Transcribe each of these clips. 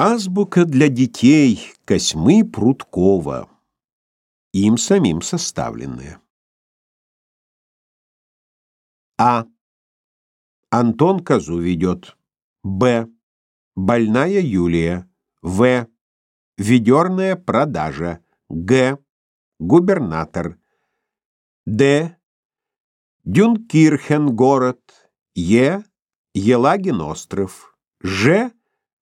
Азбука для детей Косьмы Прудкова. Им самим составленная. А. Антон козу ведет. Б. Больная Юлия. В. Ведерная продажа. Г. Губернатор. Д. Дюнкирхен город. Е. Елагин остров. Ж.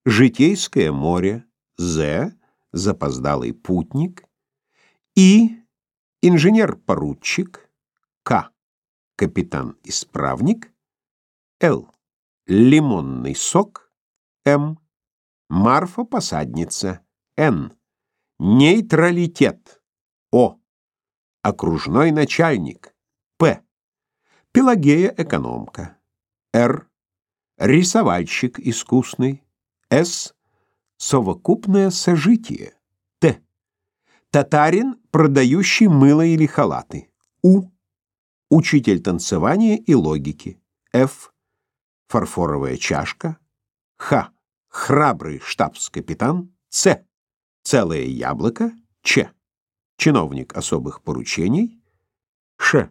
Житейское море. З. Запоздалый путник. И. Инженер-поручик. К. Капитан-исправник. Л. Лимонный сок. М. Марфа-посадница. Н. Нейтралитет. О. Окружной начальник. П. Пелагея-экономка. Р. Рисовальщик искусный. С. Совокупное сожитие. Т. Татарин, продающий мыло или халаты. У. Учитель танцевания и логики. Ф. Фарфоровая чашка. Х. Храбрый штабс-капитан. С. Целое яблоко. Ч. Чиновник особых поручений. Ш.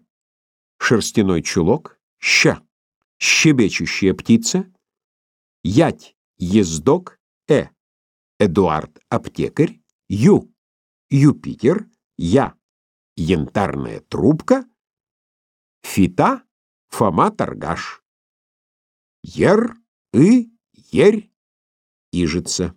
Шерстяной чулок. Щ. Щебечущая птица. Ять. Ездок. Э. Эдуард Аптекарь. Ю. Юпитер. Я. Янтарная трубка. Фита. Фома Торгаш. Ер. И. Ерь. Ижица.